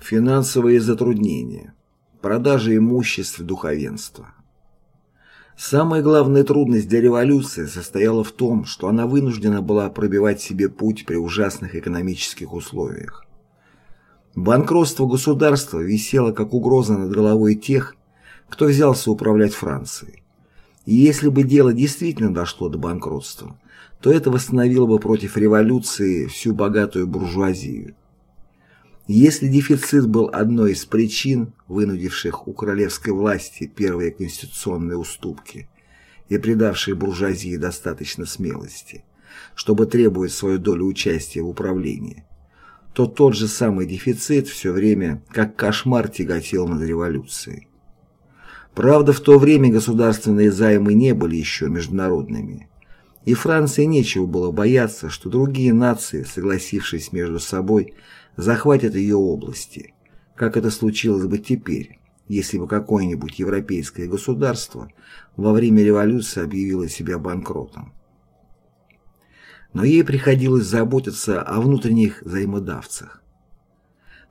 Финансовые затруднения. Продажа имуществ духовенства. Самая главная трудность для революции состояла в том, что она вынуждена была пробивать себе путь при ужасных экономических условиях. Банкротство государства висело как угроза над головой тех, кто взялся управлять Францией. И если бы дело действительно дошло до банкротства, то это восстановило бы против революции всю богатую буржуазию. Если дефицит был одной из причин, вынудивших у королевской власти первые конституционные уступки и придавшие буржуазии достаточно смелости, чтобы требовать свою долю участия в управлении, то тот же самый дефицит все время как кошмар тяготел над революцией. Правда, в то время государственные займы не были еще международными, и Франции нечего было бояться, что другие нации, согласившись между собой, захватят ее области, как это случилось бы теперь, если бы какое-нибудь европейское государство во время революции объявило себя банкротом. Но ей приходилось заботиться о внутренних взаимодавцах.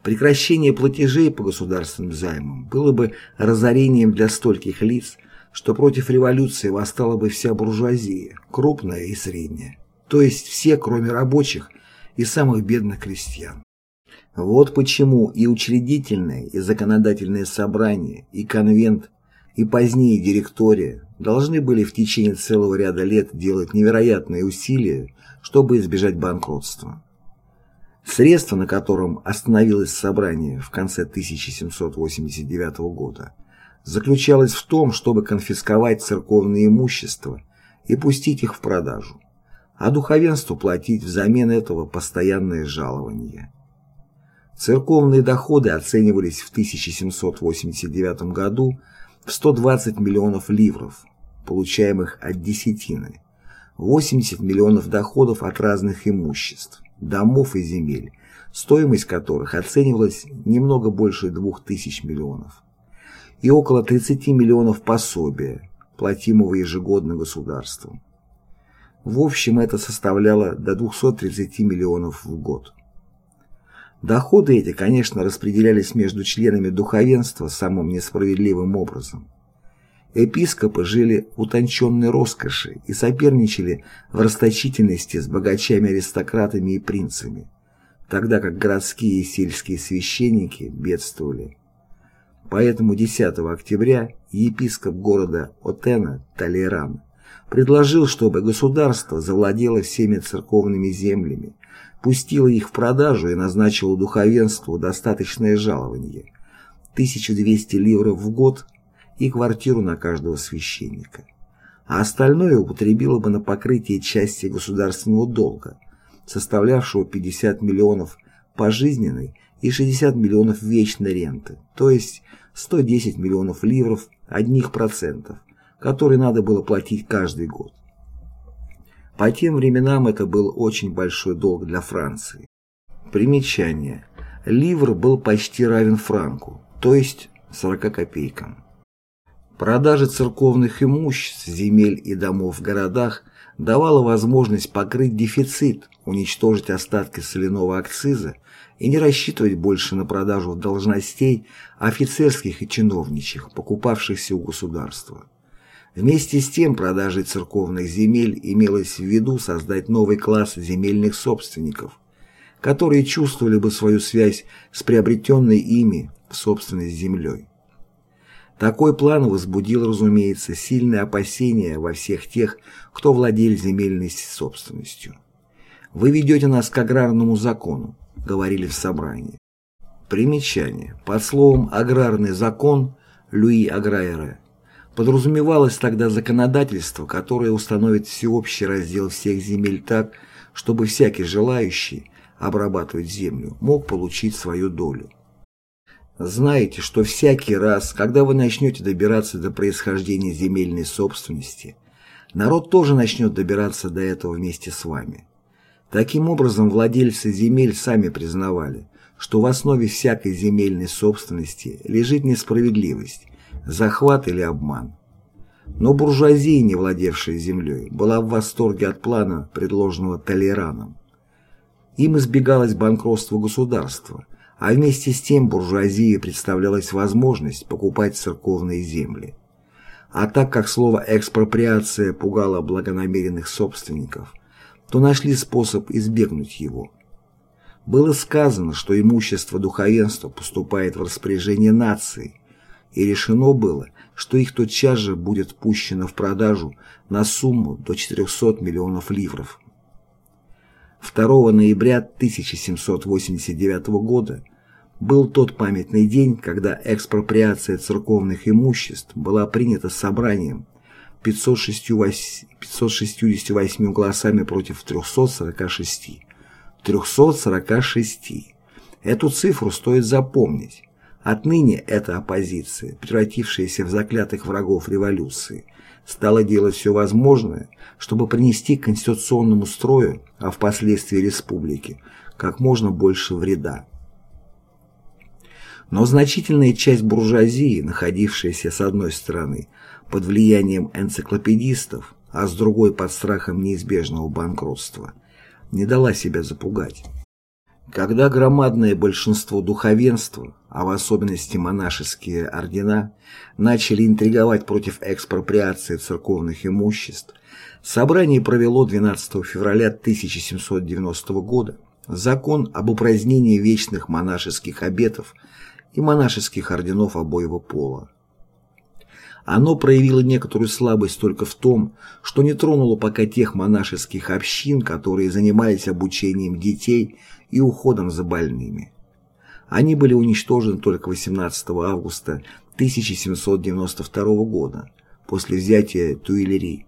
Прекращение платежей по государственным займам было бы разорением для стольких лиц, что против революции восстала бы вся буржуазия, крупная и средняя, то есть все, кроме рабочих и самых бедных крестьян. Вот почему и учредительное, и законодательное собрание, и конвент, и позднее директория должны были в течение целого ряда лет делать невероятные усилия, чтобы избежать банкротства. Средство, на котором остановилось собрание в конце 1789 года, заключалось в том, чтобы конфисковать церковное имущество и пустить их в продажу, а духовенству платить взамен этого постоянное жалование. Церковные доходы оценивались в 1789 году в 120 миллионов ливров, получаемых от десятины, 80 миллионов доходов от разных имуществ, домов и земель, стоимость которых оценивалась немного больше 2000 миллионов, и около 30 миллионов пособия, платимого ежегодно государством. В общем, это составляло до 230 миллионов в год. Доходы эти, конечно, распределялись между членами духовенства самым несправедливым образом. Епископы жили в утонченной роскоши и соперничали в расточительности с богачами-аристократами и принцами, тогда как городские и сельские священники бедствовали. Поэтому 10 октября епископ города Отена Толеран предложил, чтобы государство завладело всеми церковными землями, пустила их в продажу и назначила духовенству достаточное жалование – 1200 ливров в год и квартиру на каждого священника. А остальное употребила бы на покрытие части государственного долга, составлявшего 50 миллионов пожизненной и 60 миллионов вечной ренты, то есть 110 миллионов ливров одних процентов, которые надо было платить каждый год. По тем временам это был очень большой долг для Франции. Примечание. Ливр был почти равен франку, то есть 40 копейкам. Продажа церковных имуществ, земель и домов в городах давала возможность покрыть дефицит, уничтожить остатки соляного акциза и не рассчитывать больше на продажу должностей офицерских и чиновничьих, покупавшихся у государства. Вместе с тем продажей церковных земель имелось в виду создать новый класс земельных собственников, которые чувствовали бы свою связь с приобретенной ими в собственность землей. Такой план возбудил, разумеется, сильные опасения во всех тех, кто владел земельной собственностью. «Вы ведете нас к аграрному закону», — говорили в собрании. Примечание. Под словом «аграрный закон» Луи Аграйера Подразумевалось тогда законодательство, которое установит всеобщий раздел всех земель так, чтобы всякий желающий обрабатывать землю мог получить свою долю. Знаете, что всякий раз, когда вы начнете добираться до происхождения земельной собственности, народ тоже начнет добираться до этого вместе с вами. Таким образом, владельцы земель сами признавали, что в основе всякой земельной собственности лежит несправедливость, захват или обман. Но буржуазия, не владевшая землей, была в восторге от плана, предложенного Толераном. Им избегалось банкротство государства, а вместе с тем буржуазии представлялась возможность покупать церковные земли. А так как слово «экспроприация» пугало благонамеренных собственников, то нашли способ избегнуть его. Было сказано, что имущество духовенства поступает в распоряжение нации, и решено было, что их тотчас же будет пущено в продажу на сумму до 400 миллионов ливров. 2 ноября 1789 года был тот памятный день, когда экспроприация церковных имуществ была принята собранием 568, 568 голосами против 346. 346. Эту цифру стоит запомнить. Отныне эта оппозиция, превратившаяся в заклятых врагов революции, стала делать все возможное, чтобы принести конституционному строю, а впоследствии республике, как можно больше вреда. Но значительная часть буржуазии, находившаяся с одной стороны под влиянием энциклопедистов, а с другой под страхом неизбежного банкротства, не дала себя запугать. Когда громадное большинство духовенства, а в особенности монашеские ордена, начали интриговать против экспроприации церковных имуществ, собрание провело 12 февраля 1790 года закон об упразднении вечных монашеских обетов и монашеских орденов обоего пола. Оно проявило некоторую слабость только в том, что не тронуло пока тех монашеских общин, которые занимались обучением детей и уходом за больными. Они были уничтожены только 18 августа 1792 года, после взятия Туилери.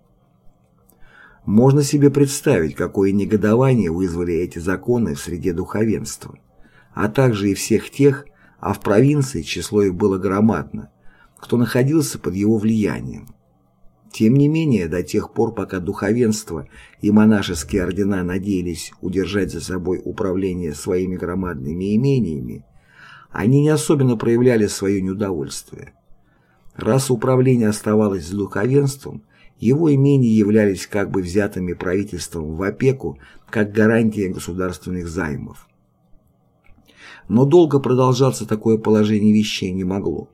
Можно себе представить, какое негодование вызвали эти законы в среде духовенства, а также и всех тех, а в провинции число их было громадно, кто находился под его влиянием. Тем не менее, до тех пор, пока духовенство и монашеские ордена надеялись удержать за собой управление своими громадными имениями, они не особенно проявляли свое неудовольствие. Раз управление оставалось за духовенством, его имения являлись как бы взятыми правительством в опеку, как гарантия государственных займов. Но долго продолжаться такое положение вещей не могло.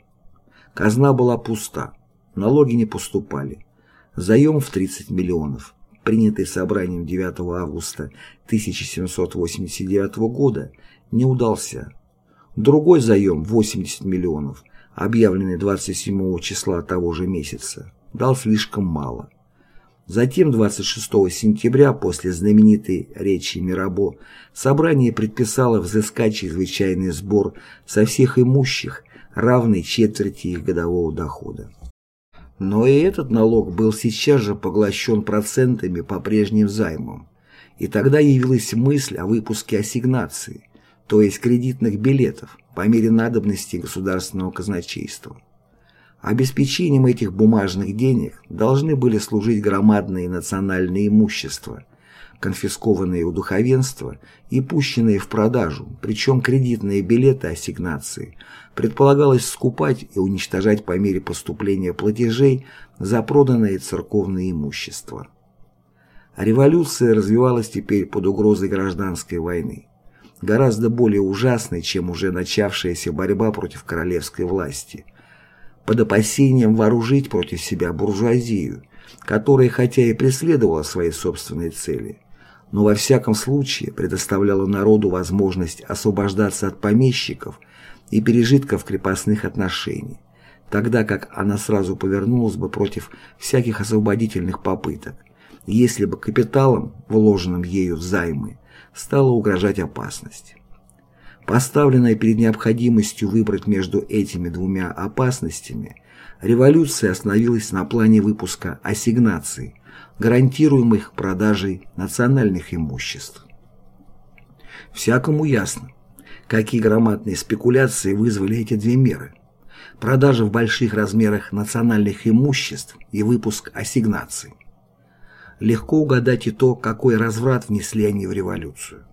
Казна была пуста, налоги не поступали. Заем в 30 миллионов, принятый собранием 9 августа 1789 года, не удался. Другой заем 80 миллионов, объявленный 27 числа того же месяца, дал слишком мало. Затем 26 сентября, после знаменитой речи Мирабо, собрание предписало взыскать чрезвычайный сбор со всех имущих, равный четверти их годового дохода. Но и этот налог был сейчас же поглощен процентами по прежним займам, и тогда явилась мысль о выпуске ассигнаций, то есть кредитных билетов, по мере надобности государственного казначейства. Обеспечением этих бумажных денег должны были служить громадные национальные имущества, конфискованные у духовенства и пущенные в продажу, причем кредитные билеты ассигнации предполагалось скупать и уничтожать по мере поступления платежей за проданное церковное имущество. революция развивалась теперь под угрозой гражданской войны, гораздо более ужасной, чем уже начавшаяся борьба против королевской власти – под опасением вооружить против себя буржуазию, которая хотя и преследовала свои собственные цели, но во всяком случае предоставляла народу возможность освобождаться от помещиков и пережитков крепостных отношений, тогда как она сразу повернулась бы против всяких освободительных попыток, если бы капиталом, вложенным ею в займы, стала угрожать опасность. Поставленная перед необходимостью выбрать между этими двумя опасностями, революция остановилась на плане выпуска ассигнаций, гарантируемых продажей национальных имуществ. Всякому ясно, какие громадные спекуляции вызвали эти две меры – продажа в больших размерах национальных имуществ и выпуск ассигнаций. Легко угадать и то, какой разврат внесли они в революцию.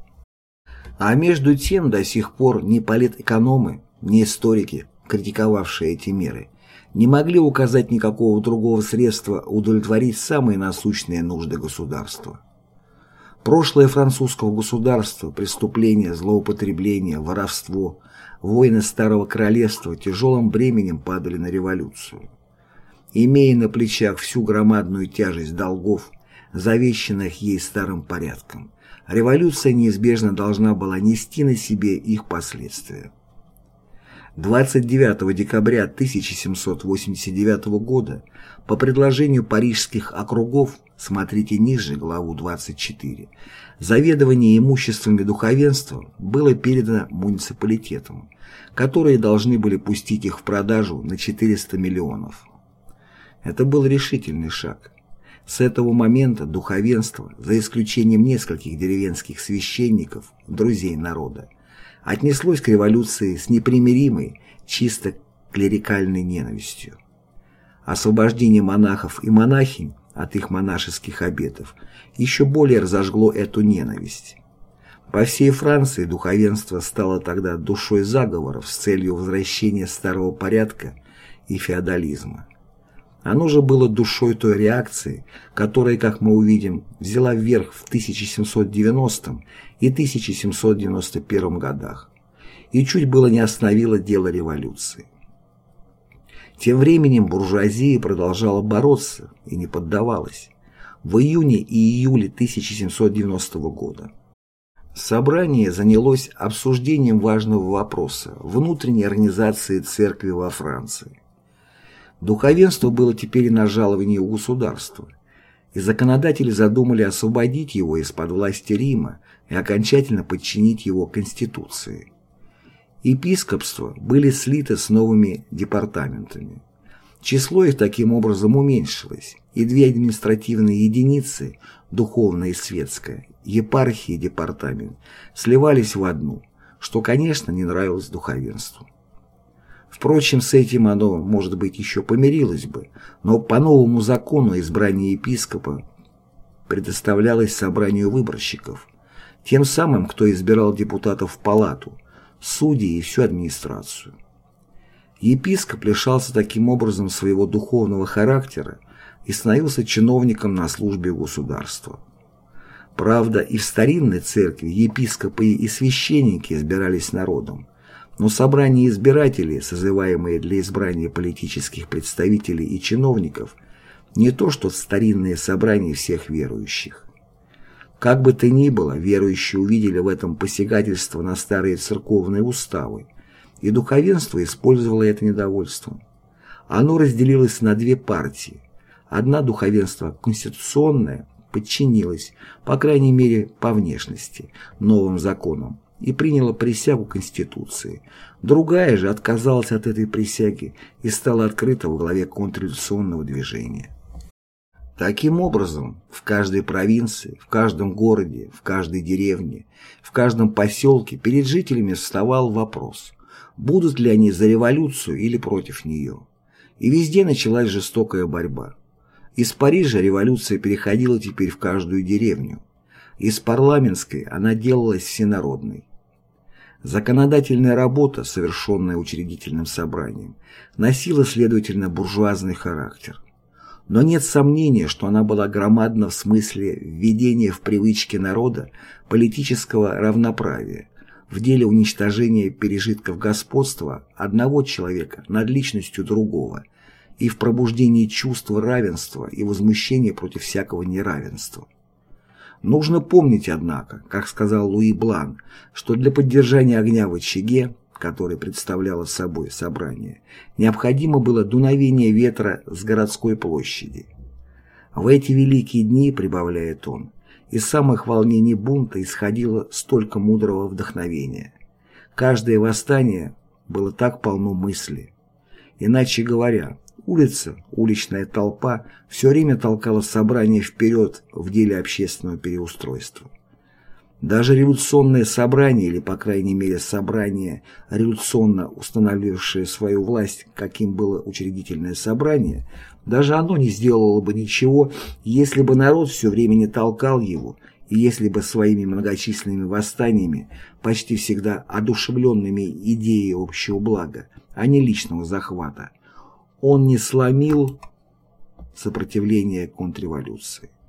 А между тем до сих пор ни политэкономы, ни историки, критиковавшие эти меры, не могли указать никакого другого средства удовлетворить самые насущные нужды государства. Прошлое французского государства, преступления, злоупотребления, воровство, войны Старого Королевства тяжелым бременем падали на революцию. Имея на плечах всю громадную тяжесть долгов, завещанных ей старым порядком, революция неизбежно должна была нести на себе их последствия. 29 декабря 1789 года по предложению парижских округов, смотрите ниже, главу 24, заведование имуществами духовенства было передано муниципалитетам, которые должны были пустить их в продажу на 400 миллионов. Это был решительный шаг. С этого момента духовенство, за исключением нескольких деревенских священников, друзей народа, отнеслось к революции с непримиримой, чисто клерикальной ненавистью. Освобождение монахов и монахинь от их монашеских обетов еще более разожгло эту ненависть. По всей Франции духовенство стало тогда душой заговоров с целью возвращения старого порядка и феодализма. Оно же было душой той реакции, которая, как мы увидим, взяла вверх в 1790 и 1791 годах и чуть было не остановила дело революции. Тем временем буржуазия продолжала бороться и не поддавалась. В июне и июле 1790 года собрание занялось обсуждением важного вопроса внутренней организации церкви во Франции. Духовенство было теперь на жаловании у государства, и законодатели задумали освободить его из-под власти Рима и окончательно подчинить его Конституции. Епископства были слиты с новыми департаментами. Число их таким образом уменьшилось, и две административные единицы, духовная и светская, епархия и департамент, сливались в одну, что, конечно, не нравилось духовенству. Впрочем, с этим оно, может быть, еще помирилось бы, но по новому закону избрание епископа предоставлялось собранию выборщиков, тем самым, кто избирал депутатов в палату, судей и всю администрацию. Епископ лишался таким образом своего духовного характера и становился чиновником на службе государства. Правда, и в старинной церкви епископы и священники избирались народом, но собрания избирателей, созываемые для избрания политических представителей и чиновников, не то что старинные собрания всех верующих. Как бы то ни было, верующие увидели в этом посягательство на старые церковные уставы, и духовенство использовало это недовольство. Оно разделилось на две партии. Одна духовенство конституционное подчинилось, по крайней мере по внешности, новым законам, и приняла присягу Конституции. Другая же отказалась от этой присяги и стала открыта в главе контрреволюционного движения. Таким образом, в каждой провинции, в каждом городе, в каждой деревне, в каждом поселке перед жителями вставал вопрос, будут ли они за революцию или против нее. И везде началась жестокая борьба. Из Парижа революция переходила теперь в каждую деревню. Из парламентской она делалась всенародной. Законодательная работа, совершенная учредительным собранием, носила, следовательно, буржуазный характер. Но нет сомнения, что она была громадна в смысле введения в привычки народа политического равноправия, в деле уничтожения пережитков господства одного человека над личностью другого и в пробуждении чувства равенства и возмущения против всякого неравенства. Нужно помнить, однако, как сказал Луи Блан, что для поддержания огня в очаге, который представляло собой собрание, необходимо было дуновение ветра с городской площади. В эти великие дни, прибавляет он, из самых волнений бунта исходило столько мудрого вдохновения. Каждое восстание было так полно мысли. Иначе говоря, Улица, уличная толпа все время толкала собрание вперед в деле общественного переустройства. Даже революционное собрание, или, по крайней мере, собрание, революционно установившее свою власть, каким было учредительное собрание, даже оно не сделало бы ничего, если бы народ все время не толкал его, и если бы своими многочисленными восстаниями, почти всегда одушевленными идеей общего блага, а не личного захвата, он не сломил сопротивление контрреволюции.